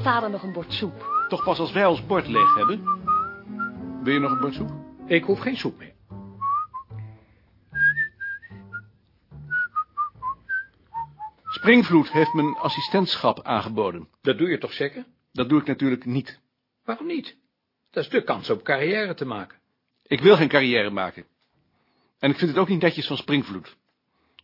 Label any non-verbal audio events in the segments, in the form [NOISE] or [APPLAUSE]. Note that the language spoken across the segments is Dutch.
Wil vader nog een bord soep. Toch pas als wij ons bord leeg hebben. Wil je nog een bord soep? Ik hoef geen soep meer. Springvloed heeft mijn assistentschap aangeboden. Dat doe je toch zeker? Dat doe ik natuurlijk niet. Waarom niet? Dat is de kans om carrière te maken. Ik wil geen carrière maken. En ik vind het ook niet netjes van Springvloed.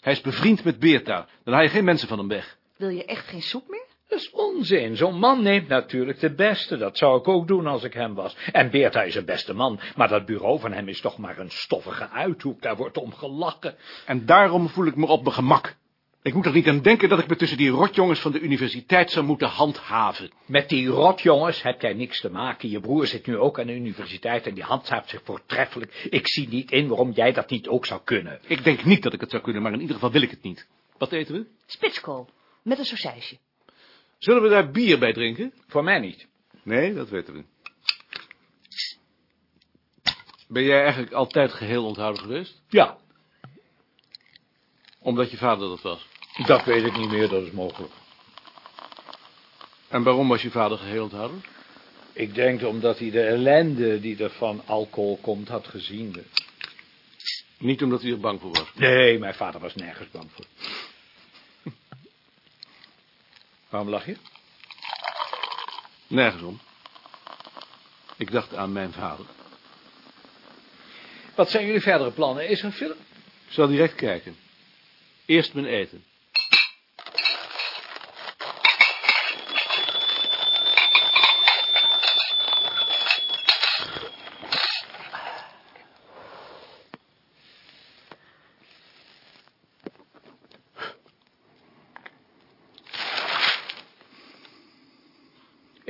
Hij is bevriend met Beerta. Dan haal je geen mensen van hem weg. Wil je echt geen soep meer? Dat is onzin. Zo'n man neemt natuurlijk de beste. Dat zou ik ook doen als ik hem was. En Beerta is een beste man, maar dat bureau van hem is toch maar een stoffige uithoek. Daar wordt om gelachen. En daarom voel ik me op mijn gemak. Ik moet er niet aan denken dat ik me tussen die rotjongens van de universiteit zou moeten handhaven. Met die rotjongens heb jij niks te maken. Je broer zit nu ook aan de universiteit en die handhaaft zich voortreffelijk. Ik zie niet in waarom jij dat niet ook zou kunnen. Ik denk niet dat ik het zou kunnen, maar in ieder geval wil ik het niet. Wat eten we? Spitskool. Met een sausijsje. Zullen we daar bier bij drinken? Voor mij niet. Nee, dat weten we. Ben jij eigenlijk altijd geheel onthouden geweest? Ja, Omdat je vader dat was. dat weet ik niet meer, dat is mogelijk. En waarom was je vader geheel onthouden? Ik denk omdat hij de ellende die er van alcohol komt had gezien. Niet omdat hij er bang voor was. Nee, mijn vader was nergens bang voor. Waarom lach je? Nergens om. Ik dacht aan mijn vader. Wat zijn jullie verdere plannen? Is er een film? Ik zal direct kijken. Eerst mijn eten.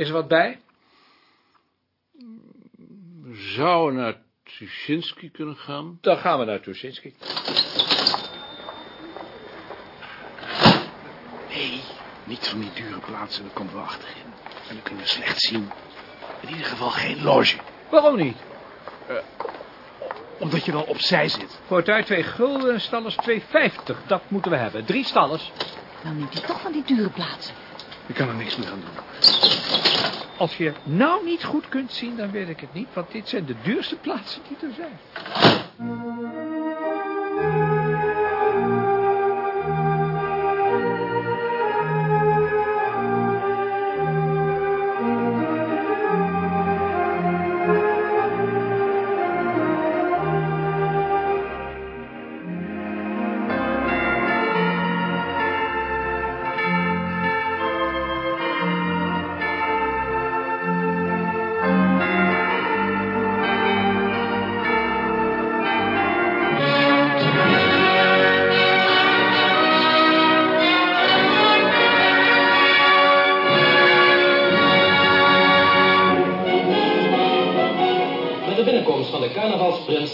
Is er wat bij? We zouden naar Tuschinski kunnen gaan. Dan gaan we naar Tuschinski. Nee, niet van die dure plaatsen, daar komen we achterin. En dan kunnen we slecht zien. In ieder geval geen loge. Waarom niet? Omdat je dan opzij zit. Voor het uit twee gulden en stallers 2,50. Dat moeten we hebben. Drie stallers. Dan neemt hij toch van die dure plaatsen. Ik kan er niks meer aan doen. Als je nou niet goed kunt zien, dan weet ik het niet. Want dit zijn de duurste plaatsen die er zijn.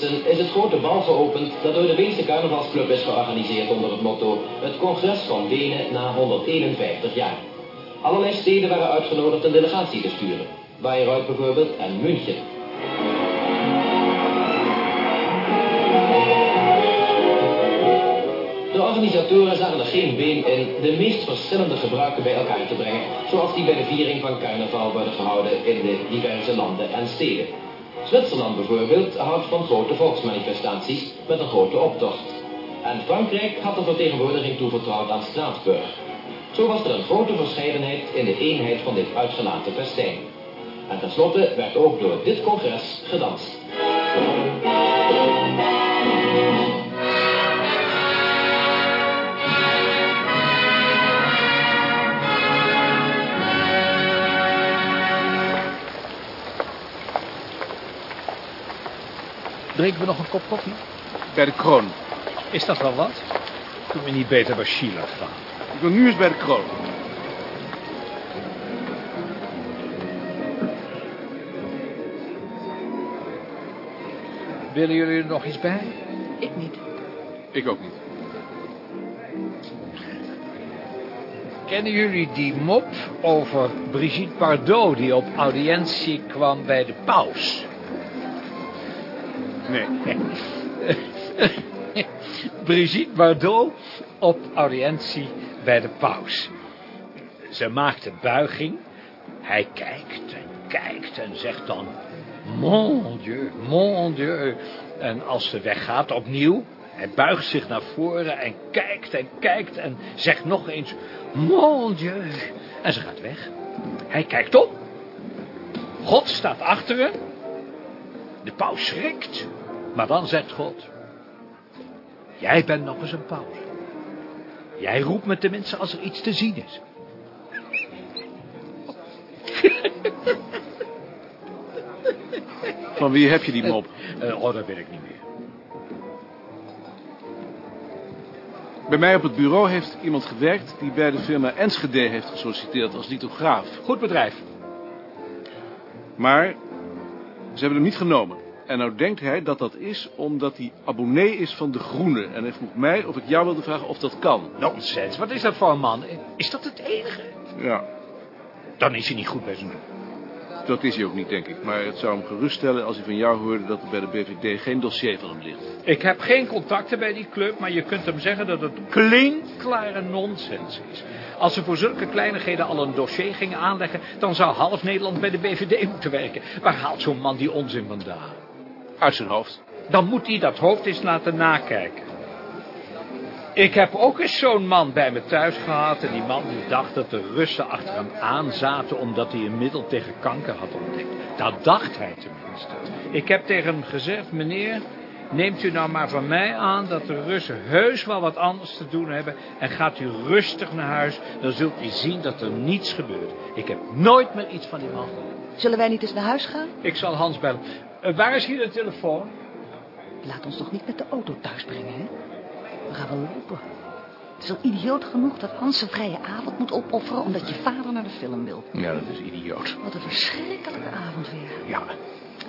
Is het grote bal geopend dat door de Weense carnavalsclub is georganiseerd onder het motto Het Congres van Wenen na 151 jaar. Allerlei steden waren uitgenodigd een delegatie te sturen. Bayreuth bijvoorbeeld en München. De organisatoren zagen er geen been in de meest verschillende gebruiken bij elkaar te brengen, zoals die bij de viering van carnaval worden gehouden in de diverse landen en steden. Zwitserland bijvoorbeeld houdt van grote volksmanifestaties met een grote optocht. En Frankrijk had de vertegenwoordiging toevertrouwd aan Straatsburg. Zo was er een grote verscheidenheid in de eenheid van dit uitgelaten festijn. En tenslotte werd ook door dit congres gedanst. Drinken we nog een kop koffie? Bij de kroon. Is dat wel wat? Kunnen we niet beter bij Schiller gaan? Ik wil nu eens bij de kroon. Willen jullie er nog iets bij? Ik niet. Ik ook niet. Kennen jullie die mop over Brigitte Bardot die op audiëntie kwam bij de paus? Nee. [LAUGHS] Brigitte Bardot op audiëntie bij de paus. Ze maakte buiging Hij kijkt en kijkt en zegt dan... Mon Dieu, mon Dieu. En als ze weggaat, opnieuw... Hij buigt zich naar voren en kijkt en kijkt en zegt nog eens... Mon Dieu. En ze gaat weg. Hij kijkt op. God staat achter hem. De paus schrikt. Maar dan zegt God... Jij bent nog eens een paus. Jij roept me tenminste als er iets te zien is. [LAUGHS] Van wie heb je die mop? Eh, oh, dat weet ik niet meer. Bij mij op het bureau heeft iemand gewerkt die bij de firma Enschede heeft gesolliciteerd als lithograaf. Goed bedrijf. Maar ze hebben hem niet genomen. En nou denkt hij dat dat is omdat hij abonnee is van De Groene. En hij vroeg mij of ik jou wilde vragen of dat kan. Nonsens, wat is dat voor een man? Is dat het enige? Ja, Dan is hij niet goed bij zijn doen. dat is hij ook niet, denk ik. Maar het zou hem geruststellen als hij van jou hoorde dat er bij de BVD geen dossier van hem ligt. Ik heb geen contacten bij die club, maar je kunt hem zeggen dat het klinkklare nonsens is. Als ze voor zulke kleinigheden al een dossier gingen aanleggen, dan zou half Nederland bij de BVD moeten werken. Waar haalt zo'n man die onzin vandaan? Uit zijn hoofd. Dan moet hij dat hoofd eens laten nakijken. Ik heb ook eens zo'n man bij me thuis gehad en die man die dacht dat de Russen achter hem aan zaten omdat hij een middel tegen kanker had ontdekt. Dat dacht hij tenminste. Ik heb tegen hem gezegd, meneer, neemt u nou maar van mij aan dat de Russen heus wel wat anders te doen hebben en gaat u rustig naar huis, dan zult u zien dat er niets gebeurt. Ik heb nooit meer iets van die man gehoord. Zullen wij niet eens naar huis gaan? Ik zal Hans bellen. Eh, waar is hier de telefoon? Laat ons toch niet met de auto thuis brengen, hè? We gaan wel lopen. Het is al idioot genoeg dat Hans zijn vrije avond moet opofferen... omdat je vader naar de film wil. Ja, dat is idioot. Wat een verschrikkelijke avond weer. Ja,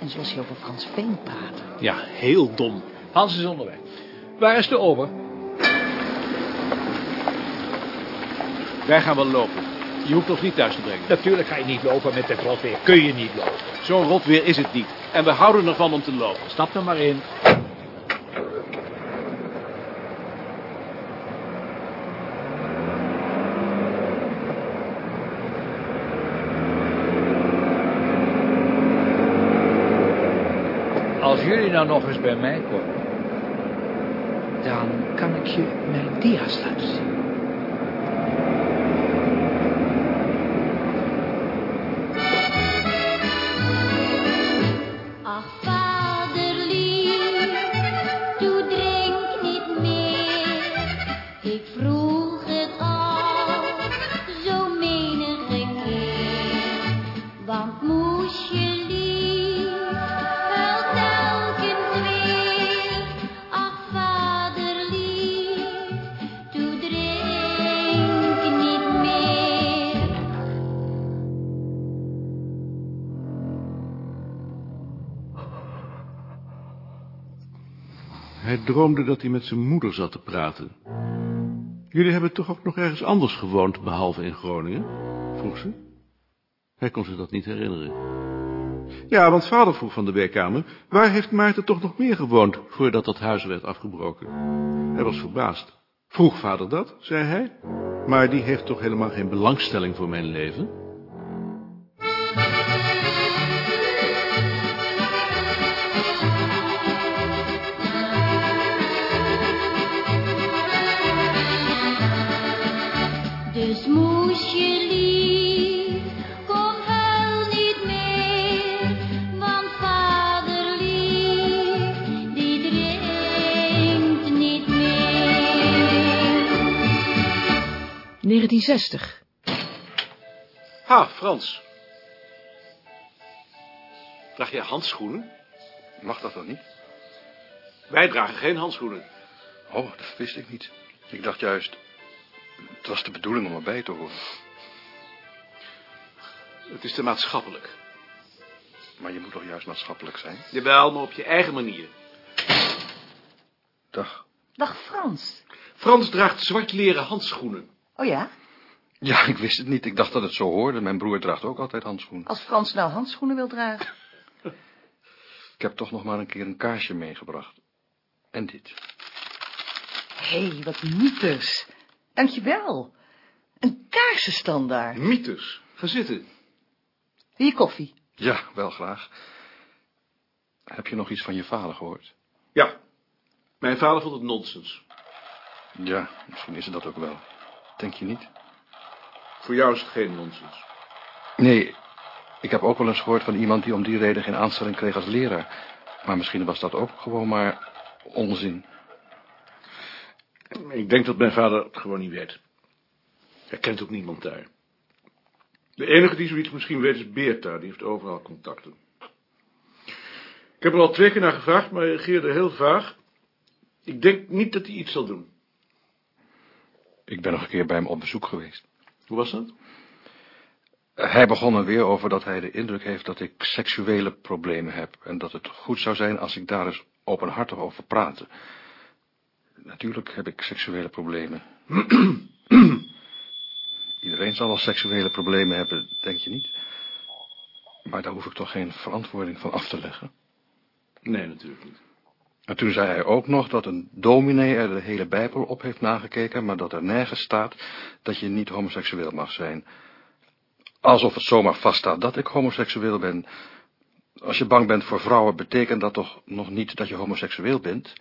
En zoals je over Frans Veen praat. ja, heel dom. Hans is onderweg. Waar is de ober? Wij gaan wel lopen. Je hoeft ons niet thuis te brengen. Natuurlijk ga je niet lopen met dit rotweer. Kun je niet lopen. Zo'n rot weer is het niet. En we houden ervan om te lopen. Stap er maar in. Als jullie nou nog eens bij mij komen, dan kan ik je mijn dia's laten zien. Hij droomde dat hij met zijn moeder zat te praten. Jullie hebben toch ook nog ergens anders gewoond, behalve in Groningen? Vroeg ze. Hij kon zich dat niet herinneren. Ja, want vader vroeg van de werkkamer... waar heeft Maarten toch nog meer gewoond... voordat dat huis werd afgebroken? Hij was verbaasd. Vroeg vader dat, zei hij. Maar die heeft toch helemaal geen belangstelling voor mijn leven? 1960. Ha, Frans. Draag jij handschoenen? Mag dat dan niet? Wij dragen geen handschoenen. Oh, dat wist ik niet. Ik dacht juist, het was de bedoeling om erbij te horen. Het is te maatschappelijk. Maar je moet toch juist maatschappelijk zijn? Jawel, maar op je eigen manier. Dag. Dag Frans. Frans draagt zwart leren handschoenen. Oh ja? Ja, ik wist het niet. Ik dacht dat het zo hoorde. Mijn broer draagt ook altijd handschoenen. Als Frans nou handschoenen wil dragen. [LAUGHS] Ik heb toch nog maar een keer een kaarsje meegebracht. En dit. Hé, hey, wat mythes. Dankjewel. Een kaarsenstandaard. Mythes. Ga zitten. Wil je koffie? Ja, wel graag. Heb je nog iets van je vader gehoord? Ja. Mijn vader vond het nonsens. Ja, misschien is het dat ook wel. Denk je niet? Voor jou is het geen nonsens. Nee, ik heb ook wel eens gehoord van iemand die om die reden geen aanstelling kreeg als leraar. Maar misschien was dat ook gewoon maar onzin. Ik denk dat mijn vader het gewoon niet weet. Hij kent ook niemand daar. De enige die zoiets misschien weet is Beerta, die heeft overal contacten. Ik heb er al twee keer naar gevraagd, maar hij reageerde heel vaag. Ik denk niet dat hij iets zal doen. Ik ben nog een keer bij hem op bezoek geweest. Hoe was dat? Hij begon er weer over dat hij de indruk heeft dat ik seksuele problemen heb... en dat het goed zou zijn als ik daar eens openhartig over praatte. Natuurlijk heb ik seksuele problemen. [CLEARS THROAT] Iedereen zal wel seksuele problemen hebben, denk je niet? Maar daar hoef ik toch geen verantwoording van af te leggen? Nee, natuurlijk niet. En toen zei hij ook nog dat een dominee er de hele Bijbel op heeft nagekeken... maar dat er nergens staat dat je niet homoseksueel mag zijn... Alsof het zomaar vaststaat dat ik homoseksueel ben. Als je bang bent voor vrouwen, betekent dat toch nog niet dat je homoseksueel bent?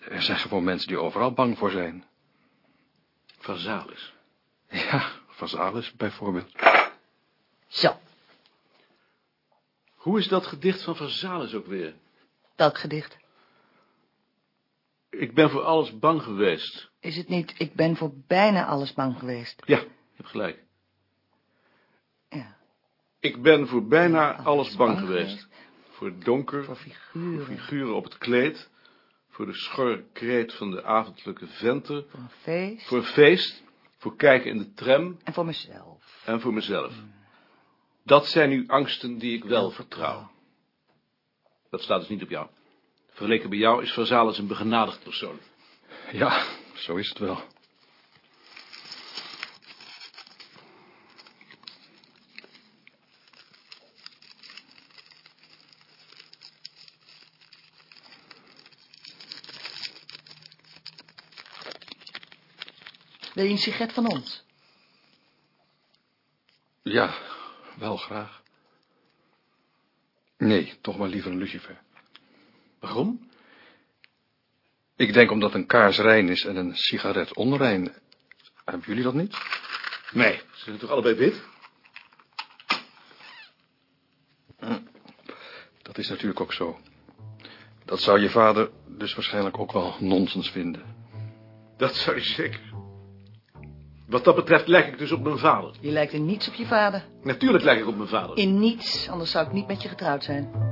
Er zijn gewoon mensen die overal bang voor zijn. Vazalis. Ja, Vazalis bijvoorbeeld. Zo, Hoe is dat gedicht van Vazalis ook weer? Welk gedicht? Ik ben voor alles bang geweest. Is het niet, ik ben voor bijna alles bang geweest. Ja, je hebt gelijk. Ja, Ik ben voor bijna Alles alles bang bang geweest. geweest. Voor het donker, voor voor figuren, op het kleed, voor de schorre kreet van de avondelijke venten, voor een feest voor een feest, voor kijken in de tram en voor mezelf. en voor mezelf. Dat zijn nu angsten die ik wel vertrouw. Dat staat dus niet op jou. Vergeleken bij jou is Vazalis een begenadigd persoon. Ja, zo is het wel. Wil je een sigaret van ons? Ja, wel graag. Nee, toch maar liever een lucifer. Waarom? Ik denk omdat een kaars rein is en een sigaret onrein. Hebben jullie dat niet? Nee, ze zijn toch allebei wit? Dat is natuurlijk ook zo. Dat zou je vader dus waarschijnlijk ook wel nonsens vinden. Dat zou je zeker. Wat dat betreft lijk ik dus op mijn vader. Je lijkt in niets op je vader. Natuurlijk lijk ik op mijn vader. In niets, anders zou ik niet met je getrouwd zijn.